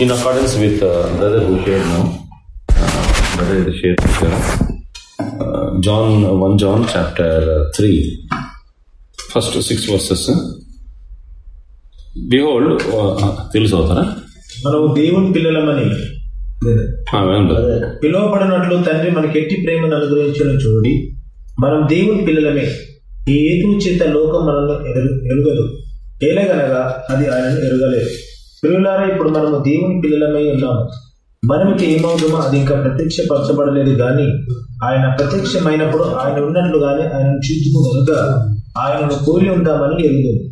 In accordance with brother who share no brother share John one John chapter three first six verses behold తెలుసు అవుతారా? మనం దేవుని పిల్లలమని. పిలువబడినట్లు తండ్రి మనకి ఎట్టి ప్రేమను అనుగ్రహించడం చూడండి మనం దేవుని పిల్లలమే. ఏ హేతు చేత లోకం మనల్ని ఎరుగదు. ఏలగనగా అది ఆయనను ఎరగలేదు. పిల్లలారా ఇప్పుడు మనము దేవుని పిల్లలమై ఉన్నాము. మనకి ఏమవుతుందో అది ఇంకా ప్రత్యక్షపరచబడలేదు కానీ ఆయన ప్రత్యక్షమైనప్పుడు ఆయన ఉన్నట్లుగానే ఆయనను చూచుకు కనుక ఆయనను పోలి ఉందామని ఎరుగు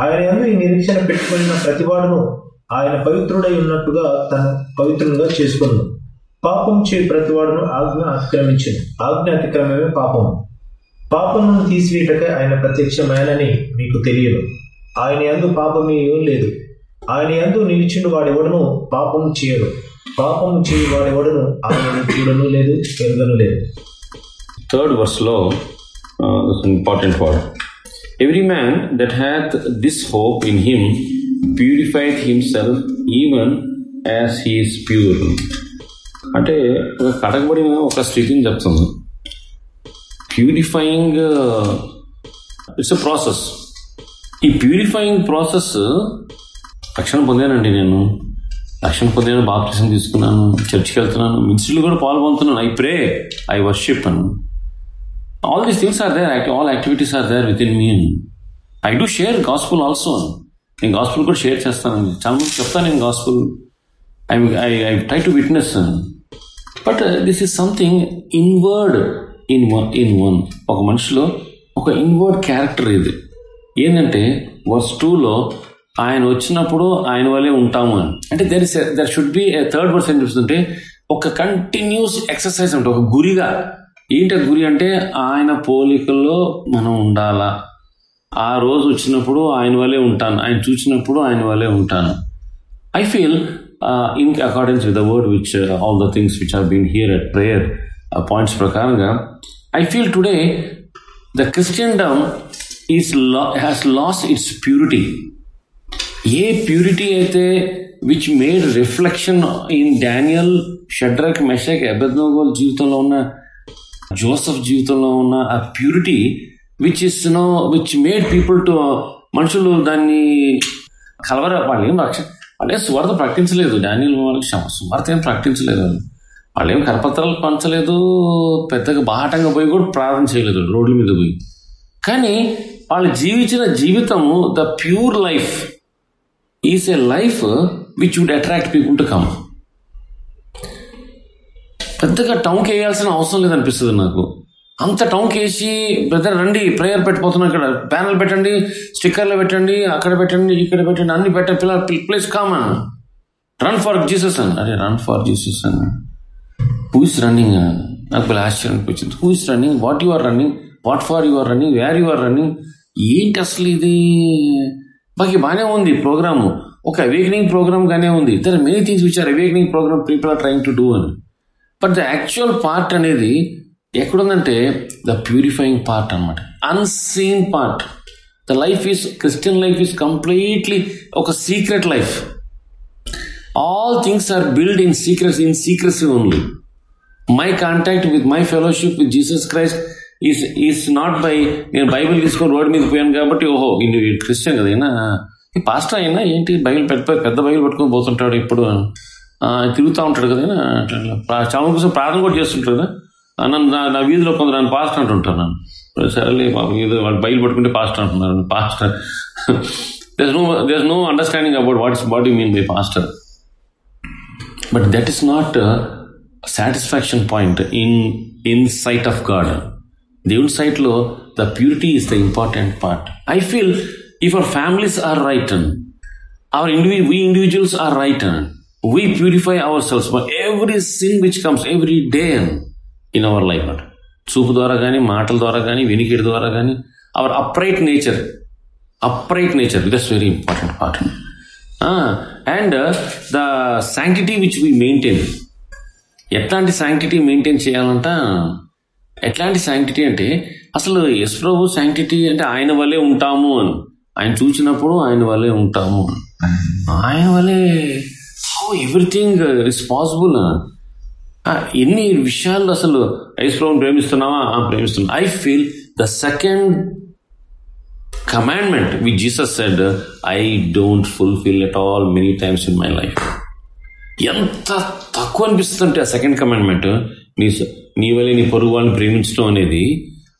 ఆయన ఎందుకు ఈ నిరీక్షణ పెట్టుకున్న ప్రతివాడును ఆయన పవిత్రుడై ఉన్నట్టుగా తను పవిత్రునిగా చేసుకున్నాడు పాపం చే ప్రతివాడును ఆజ్ఞ అతిక్రమించింది ఆజ్ఞ అతిక్రమమే పాపం. పాపమును తీసివేటకే ఆయన ప్రత్యక్షమైనని మీకు తెలియదు. ఆయన యందు పాపమే ఏం లేదు. ఆయన ఎందు నిలిచిండు వాడెవడను పాపం చేయడు. పాపము చేయ వాడెవడను ఆయన చూడను లేదు పెరగను లేదు. Third వర్స్లో important word every man that hath this hope in him purified himself even as he's pure అంటే కడగబడిన ఒక స్థితిని చెప్తుంది. ప్యూరిఫైయింగ్ ఇట్స్ ప్రాసెస్ ఈ ప్యూరిఫైయింగ్ ప్రాసెస్ రక్షణ పొందానండి నేను. రక్షణ పొందాను బాప్టిజం తీసుకున్నాను చర్చికి వెళ్తున్నాను. మినిస్ట్రీలు కూడా పాల్గొంటున్నాను. I pray I worship Anu. All these things are there all activities are there with in me I do share gospel also నేను గాస్పుల్ కూడా షేర్ చేస్తాను. చాలా మంది చెప్తాను నేను gospel I I I try to witness but this is something inward in one in one ఒక మనిషిలో ఒక ఇన్వర్డ్ క్యారెక్టర్ ఇది. ఏంటంటే వర్స్ టూలో ఆయన వచ్చినప్పుడు ఆయన వల్లే ఉంటాము అని. అంటే there is there should be third person చూస్తుంటే ఒక కంటిన్యూస్ ఎక్సర్సైజ్ ఉంటుంది ఒక గురిగా. ఏంటి గురి అంటే ఆయన పోలికల్లో మనం ఉండాలా. ఆ రోజు వచ్చినప్పుడు ఆయన వల్లే ఉంటాను. ఆయన చూసినప్పుడు ఆయన వల్లే ఉంటాను. I feel in according with the word which all the things which are been here at prayer points ప్రకారంగా I feel today the Christendom is law has lost its purity a purity అయితే which made reflection in Daniel Shadrach Meshach అబెద్నోగోల్ జీవితంలో ఉన్న Joseph జీవితంలో ఉన్న ఆ purity which is no which made people to మనుషులు దాన్ని కలవర వాళ్ళు ఏం రక్ష వాళ్ళే సువార్త ప్రకటించలేదు. డానియల్ వాళ్ళకి స్వార్థ సువార్త ఏం ప్రకటించలేదు. వాళ్ళు వాళ్ళు ఏం కరపత్రాలు పంచలేదు పెద్దగా బాహటంగా పోయి కూడా ప్రార్థన చేయలేదు రోడ్ల మీద పోయి. కానీ వాళ్ళు జీవించిన జీవితము the pure life is a life which would attract people to come పెద్దగా టౌన్కి వేయాల్సిన అవసరం లేదనిపిస్తుంది నాకు. అంత టౌన్కి వేసి బ్రదర్ రండి ప్రేయర్ పెట్టిపోతున్నాం ఇక్కడ. ప్యానల్ పెట్టండి స్టిక్కర్లు పెట్టండి అక్కడ పెట్టండి ఇక్కడ పెట్టండి అన్ని పెట్టండి పిల్లలు please come on run for Jesus అని. అరే రన్ ఫర్ జీసస్ అని. హూ ఇస్ రన్నింగ్ నాకు పిల్లలు ఆశ్చర్యం అనిపించింది who is running what you are running what for you are running where you are running ఏంటి అసలు ఇది? మాకు బాగానే ఉంది ప్రోగ్రామ్. ఒక అవేకనింగ్ ప్రోగ్రామ్ గానే ఉంది. There many things which are awakening programme people are trying to do అని. బట్ ద యాక్చువల్ పార్ట్ అనేది ఎక్కడుందంటే ద ప్యూరిఫైయింగ్ పార్ట్ అనమాట unseen part the life is Christian life is completely ఒక secret life all things are build in secrets in secrecy only my contact with my fellowship with Jesus Christ is is not by నేను Bible తీసుకొని road మీద పోయాను కాబట్టి ఓహో ఇన్ని Christian కదా అయినా ఈ పాస్టర్ అయినా ఏంటి బైబిల్ పెద్ద పెద్ద బైబిల్ పెట్టుకొని పోతుంటాడు ఇప్పుడు. తిరుగుతూ ఉంటాడు కదా చావు చాలా కోసం ప్రార్థన కూడా చేస్తుంటాడు కదా. నన్ను నా నా వీధిలో కొందరు నన్ను పాస్టర్ అంటుంటాను నన్ను. సరేలే ఏదో వాళ్ళు బయలు పట్టుకుంటే పాస్టర్ అంటున్నారు pastor. There's no there's no understanding about what is what you mean by pastor but that is not satisfaction point in in sight of God దేవుని సైట్లో the purity is the important part. I feel if our families are right and our indivi individuals are right and we purify ourselves everything which comes every day in our life and చూపు ద్వారా కానీ మాటల ద్వారా కానీ వినికిడి ద్వారా కానీ our upright nature upright nature because very important part and the sanctity which we maintain ఎట్లాంటి శాంక్టిటీ మెయింటైన్ చేయాలంటే ఎట్లాంటి శాంక్టిటీ అంటే అసలు యశ్ ప్రభు శాంక్టిటీ అంటే ఆయన వల్లే ఉంటాము అని. ఆయన చూసినప్పుడు ఆయన వల్లే ఉంటాము ఆయన వల్లే హౌ ఎవ్రీథింగ్ ఇస్ పాసిబుల్ ఎన్ని విషయాలు అసలు ఐస్ ప్రభుని ప్రేమిస్తున్నావా? ప్రేమిస్తున్నా. I feel the second commandment which Jesus said I don't fulfil at all many times in my life ఎంత తక్కువ అనిపిస్తుంటే ఆ సెకండ్ కమాండ్మెంట్ నీ నీ వల్ల నీ పొరుగు వాళ్ళని ప్రేమించడం అనేది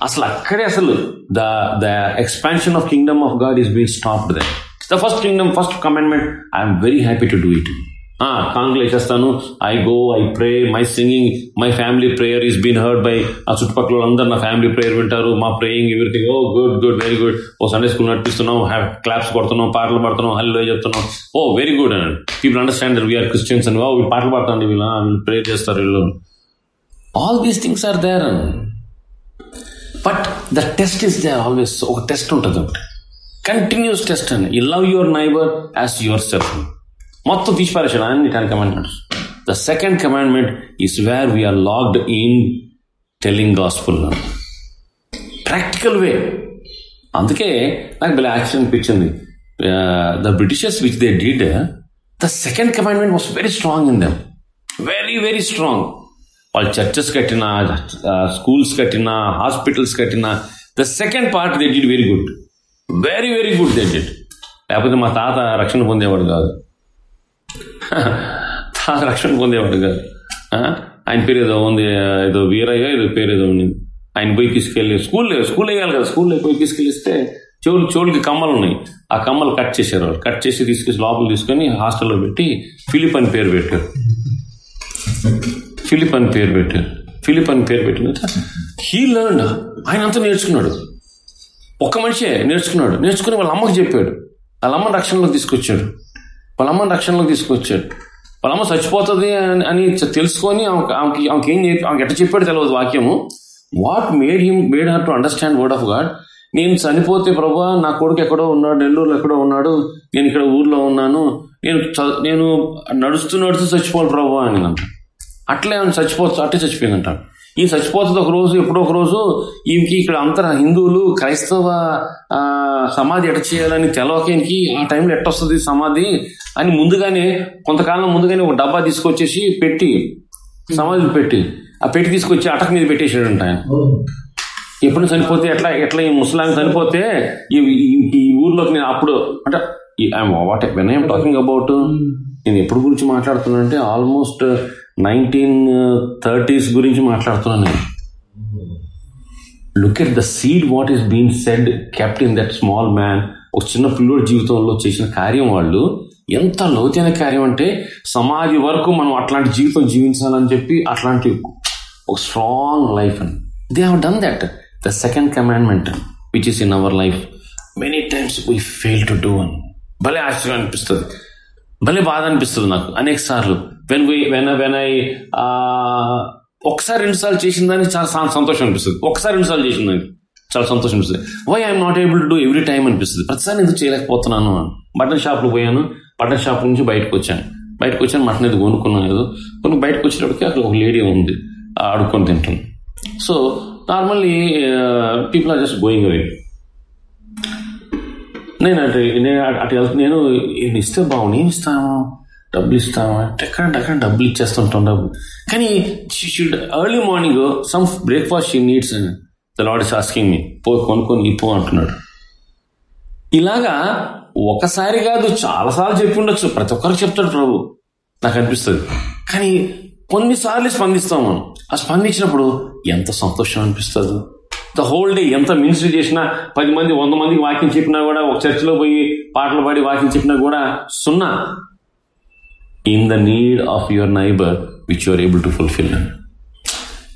అసలు అక్కడే అసలు the the expansion of kingdom of God is been stopped the the first kingdom first commandment I'm very happy to do it కాంగ్లు చేస్తాను I go I pray my singing my family prayer is been heard by ఆ చుట్టుపక్కల అందరు నా family prayer వింటారు. మా praying everything oh, oh good good very good oh Sunday school నడిపిస్తున్నాం. Claps కొడుతున్నాం పాటలు పాడుతున్నాం హల్లో చెప్తున్నాం. ఓ very good and people understand we are Christians అని ఓ పాటలు పాడుతుంది వీళ్ళు వీళ్ళు ప్రేయర్ చేస్తారు వీళ్ళు. All these things are there but the test is there always ఒక టెస్ట్ ఉంటుంది ఒకటి. కంటిన్యూస్ టెస్ట్ అని. You love your neighbour as yourself మొత్తం తీసిపారేసాడు అన్ని ten commandments the second commandment is where we are locked in telling gospel practical way అందుకే నాకు భలే యాక్షన్ అనిపించింది the Britishers which they did the second commandment was very strong in them very very strong వాళ్ళు churches కట్టినా schools కట్టినా hospitals కట్టినా the second part they did very good very very good they did లేకపోతే మా తాత రక్షణ పొందేవాడు కాదు. తాత రక్షణ పొందేవాడు కాదు. ఆయన పేరు ఏదో ఉంది ఏదో వీరయ్య ఏదో పేరు ఏదో ఉంది. ఆయన పోయి తీసుకెళ్ళి స్కూల్ స్కూల్ వేయాలి కదా స్కూల్లో పోయి తీసుకెళ్ళిస్తే చెవులు చెవులకి కమ్మలు ఉన్నాయి. ఆ కమ్మలు కట్ చేశారు వాళ్ళు. కట్ చేసి తీసుకెళ్ళి లోపల తీసుకొని హాస్టల్లో పెట్టి ఫిలిప్ అని పేరు పెట్టారు. ఫిలిప్ అని పేరు పెట్టారు. ఫిలిప్ అని పేరు పెట్టిన హీ లర్న్ ఆయన అంతా నేర్చుకున్నాడు. ఒక్క మనిషే నేర్చుకున్నాడు. నేర్చుకుని వాళ్ళ అమ్మకి చెప్పాడు. వాళ్ళ అమ్మ రక్షణలోకి తీసుకొచ్చాడు. వాళ్ళ అమ్మ రక్షణలోకి తీసుకొచ్చాడు. వాళ్ళ అమ్మ చచ్చిపోతుంది అని- అని తెలుసుకొని ఆమెకి ఆమెకి ఏం చెప్పి ఆమెకి ఎట్ట చెప్పాడు తెలియదు వాక్యము. What made him made her to understand word of God నేను చనిపోతే ప్రభా నా కొడుకు ఎక్కడో ఉన్నాడు నెల్లూరులో ఎక్కడో ఉన్నాడు నేను ఇక్కడ ఊర్లో ఉన్నాను నేను చ- నేను నడుస్తూ నడుస్తూ చచ్చిపోవాలి ప్రభా అని అంట అట్లే ఆమె చచ్చిపోతుంది అట్టే చచ్చిపోయిందంట. ఈ చచ్చిపోతుంది ఒక రోజు ఎప్పుడో ఒక రోజు ఈమెకి ఇక్కడ అంతర హిందువులు క్రైస్తవ సమాధి ఎట చేయాలని తెలవక ఆ టైంలో ఎట్టొస్తుంది సమాధి అని ముందుగానే కొంతకాలం ముందుగానే ఒక డబ్బా తీసుకొచ్చేసి పెట్టి సమాధి పెట్టి ఆ పెట్టి తీసుకొచ్చి అటక మీద పెట్టేసాడంట ఆయన. ఎప్పుడు చనిపోతే ఎట్లా ఎట్లా ఈ ముసలాం చనిపోతే ఈ ఊర్లోకి నేను అప్పుడు అంటే what when I'm talking about నేను ఎప్పుడు గురించి మాట్లాడుతున్నానంటే ఆల్మోస్ట్ నైన్టీన్ థర్టీస్ గురించి మాట్లాడుతున్నాను నేను. Look at the seed what is been said kept in that small man ఒక చిన్న పిల్లోడి జీవితంలో చేసిన కార్యం వాళ్ళు ఎంత లోతైన కార్యం అంటే సమాధి వరకు మనం అట్లాంటి జీవితం జీవించాలని చెప్పి అట్లాంటి ఒక స్ట్రాంగ్ లైఫ్ అని. They have done that the second commandment which is in our life many times we fail to do అని. భలే ఆశ్చర్యం అనిపిస్తుంది. భలే బాధ అనిపిస్తుంది నాకు. అనేక సార్లు. వెన్ వెన్ వెన్ ఐ ఒకసారి రెండుసార్లు చేసిందని చేసిన దానికి చాలా సంతోషం అనిపిస్తుంది. ఒకసారి రెండు సార్లు చేసిన దానికి చాలా సంతోషం అనిపిస్తుంది. Why I'm not able to do every time అనిపిస్తుంది. ప్రతిసారి ఎందుకు చేయలేకపోతున్నాను బటన్ షాప్లో పోయాను. బటన్ షాప్ నుంచి బయటకు వచ్చాను. బయటకు వచ్చాను. మటన్ ఏదో కొనుక్కున్నాను ఏదో కొన్ని బయటకు వచ్చేటప్పటికి అక్కడ ఒక లేడీ ఉంది. ఆడుకొని తింటాను తింటుంది so normally people are just going away నేను అటు నేను అటు- అటు నేను ఇది ఇస్తే బాగుంది ఏమి ఇస్తాను డబ్బులు ఇస్తాను అంటే ఎక్కడ అక్కడ డబ్బులు ఇచ్చేస్తుంటాం డబ్బు. కానీ should early morning some breakfast she needs అని the lad is asking me పో కొనుక్కొని పో అంటున్నాడు. ఇలాగా ఒకసారి కాదు చాలాసార్లు చెప్పి ఉండొచ్చు ప్రతి ఒక్కరికి చెప్తాడు ప్రభు నాకు అనిపిస్తుంది. కానీ కొన్నిసార్లు స్పందిస్తాం మనం. ఆ స్పందించినప్పుడు ఎంత సంతోషం అనిపిస్తుంది. ద హోల్ డే ఎంత మినిస్ట్రీ చేసినా పది మంది వంద మందికి వాక్యం చెప్పినా కూడా ఒక చర్చిలో పోయి పాటలు పాడి వాక్యం చెప్పినా కూడా సున్నా. In the need of your neighbour which your able to fulfil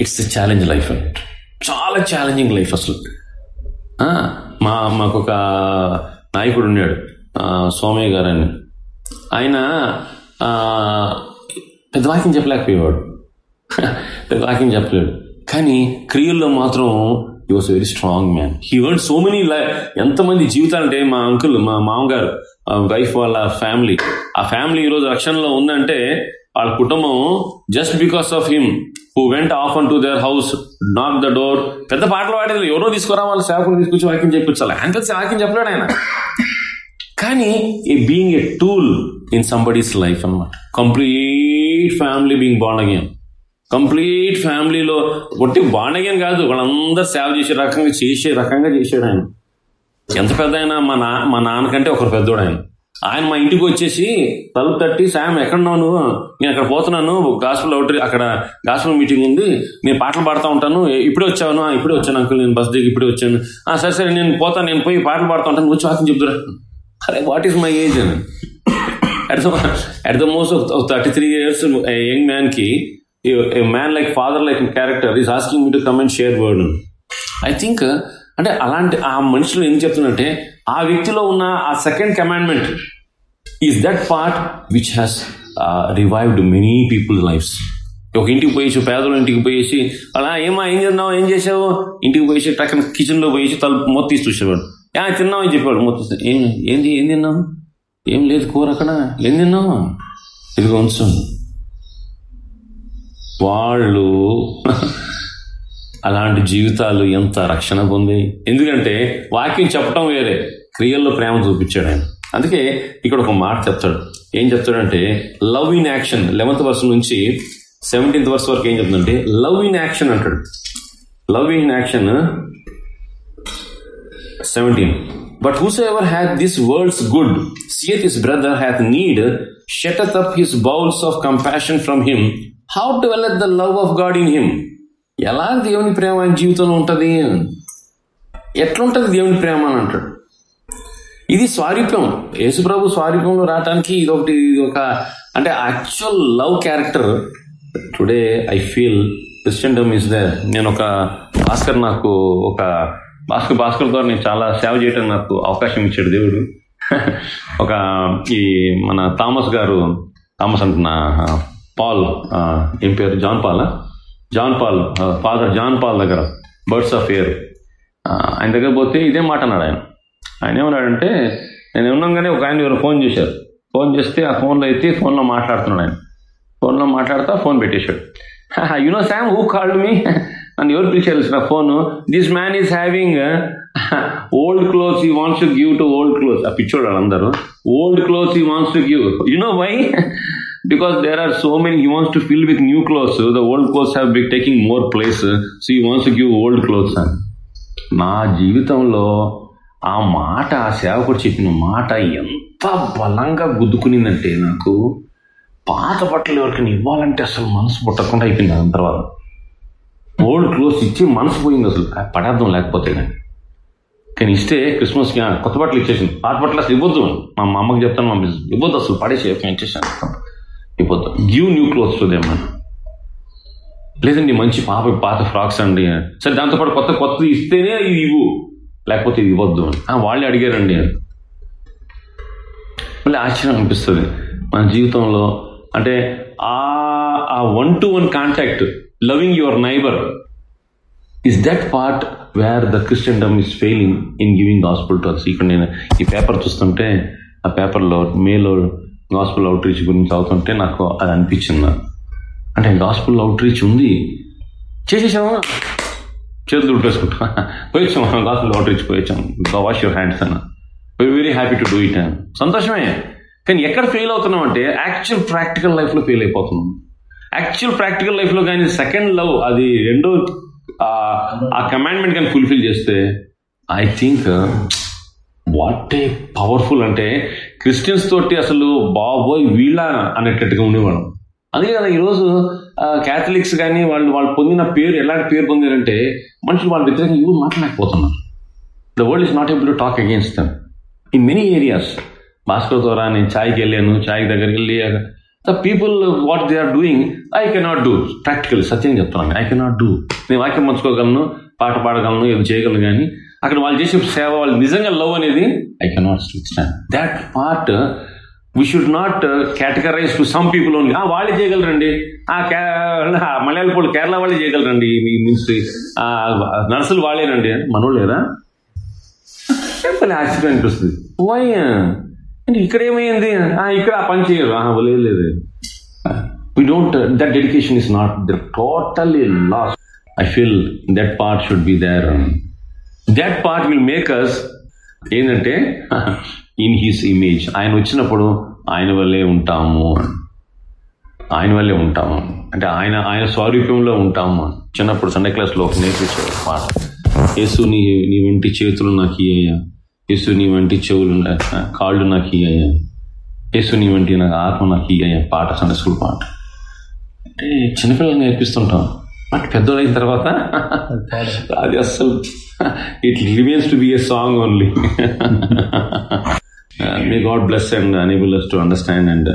it's the challenge life చాలా ఛాలెంజింగ్ లైఫ్ అసలు. మా మాకు ఒక నాయకుడు ఉన్నాడు సోమయ్య గారు అని. ఆయన పెద్ద వాక్యం చెప్పలేకపోయేవాడు. పెద్ద వాక్యం చెప్పలేడు. కానీ క్రియల్లో మాత్రం he was very strong man he word so many ఎంతమంది జీవితాలంటే మా అంకుల్ మా మామగారు వైఫ్ వాళ్ళ ఫ్యామిలీ ఆ ఫ్యామిలీ ఈరోజు రక్షణలో ఉందంటే వాళ్ళ కుటుంబం just because of him who went off on to their house knock the door పెద్ద పాటలు పాడేది ఎవరో తీసుకురా వాళ్ళ సేవకులు తీసుకొచ్చి వాక్యం చెప్పించాలి. ఆయన తెలిసి వాక్యం చెప్పలేడు ఆయన. కానీ a being a tool in somebody's life అన్నమాట. Complete family being bond again complete ఫ్యామిలీలో ఒట్టి బాండ్ కాదు వాళ్ళందరూ సేవ చేసే రకంగా చేసే రకంగా చేశాడు ఆయన. ఎంత పెద్ద అయినా మా నా మా నాన్నకంటే ఒకరు పెద్దోడు ఆయన ఆయన మా ఇంటికి వచ్చేసి తలుపు తట్టి సాయం ఎక్కడున్నావు నువ్వు? నేను అక్కడ పోతున్నాను గాస్పుల్ అవుట్ అక్కడ గాస్పుల్ మీటింగ్ ఉంది నేను పాటలు పాడుతూ ఉంటాను ఇప్పుడే వచ్చాను "ఆ, ఇప్పుడే వచ్చాను అంకుల్ నేను బస్ దిగి ఇప్పుడే వచ్చాను. "ఆ, సరే సరే నేను పోతాను నేను పోయి పాటలు పాడుతూ ఉంటాను వచ్చి వాకింగ్ చెప్తురా అరే వాట్ ఈస్ మై ఏజ్ అని. At the at the most of, of 33 years a a, man like father like character is asking me to to come and I think uh, అంటే అలాంటి ఆ మనుషులు ఏం చెప్తున్నట్టే ఆ వ్యక్తిలో ఉన్న ఆ second commandment is that part which has revived many people lifes ఒక ఇంటికి పోయేసి పేదలు ఇంటికి పోయేసి అలా ఏమా ఏం చేస్తున్నావు ఏం చేసావు? ఇంటికి పోయేసి టక్కన కిచెన్లో పోయేసి తలుపు మొత్తం తీసి చూసేవాడు. "యా, తిన్నావు అని చెప్పాడు మొత్తం ఏం ఏంది ఏం తిన్నావు? ఏం లేదు కూర అక్కడ ఏం తిన్నావు? ఇదిగో ఉంచు. వాళ్ళు అలాంటి జీవితాలు ఎంత రక్షణ పొంది? ఎందుకంటే వాక్యం చెప్పడం వేరే క్రియల్లో ప్రేమ చూపించాడు ఆయన. అందుకే ఇక్కడ ఒక మాట చెప్తాడు. ఏం చెప్తాడంటే love in action eleventh verse నుంచి సెవెంటీన్త్ వర్స్ వరకు ఏం చెప్తుందంటే లవ్ ఇన్ యాక్షన్ అంటాడు. Love in action seventeen. But whose ever hath this world's good seeth his brother hath need shut up his bowels of compassion from him how to dwell the love of God in him ఎలా దేవుని ప్రేమ ఆయన జీవితంలో ఉంటుంది? ఎట్లుంటది దేవుని ప్రేమ అని అంటాడు. ఇది స్వారూప్యం. యేసుప్రభు స్వారూప్యంలో రావటానికి ఇది ఒకటి ఇది ఒక అంటే actual love character today I feel Christendom is they నేను ఒక భాస్కర్ నాకు ఒక భాస్కర్ భాస్కర్ ద్వారా నేను చాలా సేవ చేయడం నాకు అవకాశం ఇచ్చాడు దేవుడు. ఒక ఈ మన థామస్ గారు థామస్ అంటున్నా పాల్ ఏం పేరు? John Paul John Paul father John Paul దగ్గర బర్డ్స్ ఆఫ్ ఎయిర్ ఆయన దగ్గర పోతే ఇదే మాట అన్నాడు ఆయన. ఆయన ఏమన్నాడంటే నేను ఉన్నాగానే ఒక ఆయన ఎవరు ఫోన్ చేశారు. ఫోన్ చేస్తే ఆ ఫోన్లో అయితే ఫోన్లో మాట్లాడుతున్నాడు ఆయన. ఫోన్లో మాట్లాడుతా ఫోన్ పెట్టేశాడు. You know Sam who called me నన్ను ఎవరు పిలిచారు నా phone? This man is having old clothes he wants to give to old clothes ఆ పిచ్చోడు అందరూ old clothes he wants to give you know why because there are so many he wants to fill with new clothes the old clothes have be taking more place so he wants to give old clothes అని నా జీవితంలో ఆ మాట ఆ సేవకుడు చెప్పిన మాట ఎంత బలంగా గుద్దుకునిందంటే నాకు పాత బట్టలు ఎవరికైనా ఇవ్వాలంటే అసలు మనసు పుట్టకుండా అయిపోయింది దాని తర్వాత. ఓల్డ్ క్లోత్స్ ఇచ్చి మనసు పోయింది అసలు. పడార్థం లేకపోతే కానీ. కానీ ఇస్తే క్రిస్మస్కి కొత్త బట్టలు ఇచ్చేసింది. పాత బట్టలు అసలు ఇవ్వద్దు. మా అమ్మకి చెప్తాను మా ఇవ్వద్దు అసలు పడేసి ఇచ్చేసాను ఇవ్వద్దు గివ్ న్యూ క్లోత్స్ టు దేమన్నా లేదండి మంచి పాప పాత ఫ్రాక్స్ అండి. సరే దాంతోపాటు కొత్త కొత్తది ఇస్తేనే ఇది ఇవ్వు. లేకపోతే ఇది ఇవ్వద్దు అని. వాళ్ళే అడిగారండి. మళ్ళీ ఆశ్చర్యం అనిపిస్తుంది. మన జీవితంలో అంటే ఆ ఆ one to one contact loving your neighbour is that part where the Christendom is failing in giving hospital to us ఇక్కడ నేను ఈ పేపర్ చూస్తుంటే ఆ పేపర్లో మేలో గాస్పుల్ అవుట్ రీచ్ గురించి అవుతుంటే నాకు అది అనిపించింది నాకు. అంటే గాస్పుల్ అవుట్ రీచ్ ఉంది. చేసేసామా చేతులు ఉట్టేసుకుంటా పోయొచ్చాం మనం గాస్పుల్ అవుట్ రీచ్ పోయొచ్చాం వాష్ యువర్ హ్యాండ్స్ అన్న. Very happy to do it అని సంతోషమే. కానీ ఎక్కడ ఫెయిల్ అవుతున్నాం అంటే యాక్చువల్ ప్రాక్టికల్ లైఫ్లో ఫెయిల్ అయిపోతున్నాం. యాక్చువల్ ప్రాక్టికల్ లైఫ్లో కానీ సెకండ్ లవ్ అది రెండో ఆ- ఆ కమాండ్మెంట్ కానీ ఫుల్ఫిల్ చేస్తే I think what a powerful అంటే క్రిస్టియన్స్ తోటి అసలు బాబోయ్ వీళ్ళ అనేటట్టుగా ఉండేవాళ్ళం. అందుకే కదా ఈరోజు క్యాథలిక్స్ కానీ వాళ్ళు వాళ్ళు పొందిన పేరు ఎలాంటి పేరు పొందారంటే మనుషులు వాళ్ళ వ్యతిరేకంగా ఎవరు మాట్లాడలేకపోతున్నారు the world is not able to talk against them in many areas Bhaskar ద్వారా నేను ఛాయ్కి వెళ్ళాను ఛాయ్ దగ్గరికి వెళ్ళి the people what they are doing I cannot do practical సత్యం చెప్తున్నాను. ఐ కెనాట్ డూ నేను వాక్యం పంచుకోగలను పాట పాడగలను ఏదో చేయగలను కానీ అక్కడ వాళ్ళు చేసే సేవ వాళ్ళు నిజంగా లవ్ అనేది I cannot stand that part we should not categorize to some people only వాళ్ళే చేయగలరండి. ఆ మలయాళ వాళ్ళు కేరళ వాళ్ళే చేయగలరండి. ఈ మినిస్ట్రీ నర్సులు వాళ్ళేనండి. మనోళ్ళు లేదా చెప్పలే ఆశ్చర్యం అనిపిస్తుంది. వై అంటే ఇక్కడ ఏమైంది? ఆ, ఇక్కడ ఆ పని చేయరు. ఆహా, లేదు లేదు we don't that dedication is not the totally loss I feel that part should be there that part will make us ఏంటంటే ఇన్ హిస్ ఇమేజ్ ఆయన వచ్చినప్పుడు ఆయన వల్లే ఉంటాము ఆయన వల్లే ఉంటాము అంటే ఆయన ఆయన స్వరూపంలో ఉంటాము చిన్నప్పుడు సండే క్లాస్లో ఒక నేర్పించాడు పాట. యేసు నీ నీ వంటి చేతులు నాకు ఇయ్యా యేసు నీ వంటి చెవులు కాళ్ళు నాకు ఇయ్యా యేసు నీ వంటి నాకు ఆత్మ నాకు ఇయ్యా పాట సండే స్కూల్ పాట. అంటే చిన్నపిల్లలు నేర్పిస్తుంటాం. బట్ పెద్దోళ్ళు అయిన తర్వాత? అది అస్సలు it remains to be a song only may God bless and enable us to understand and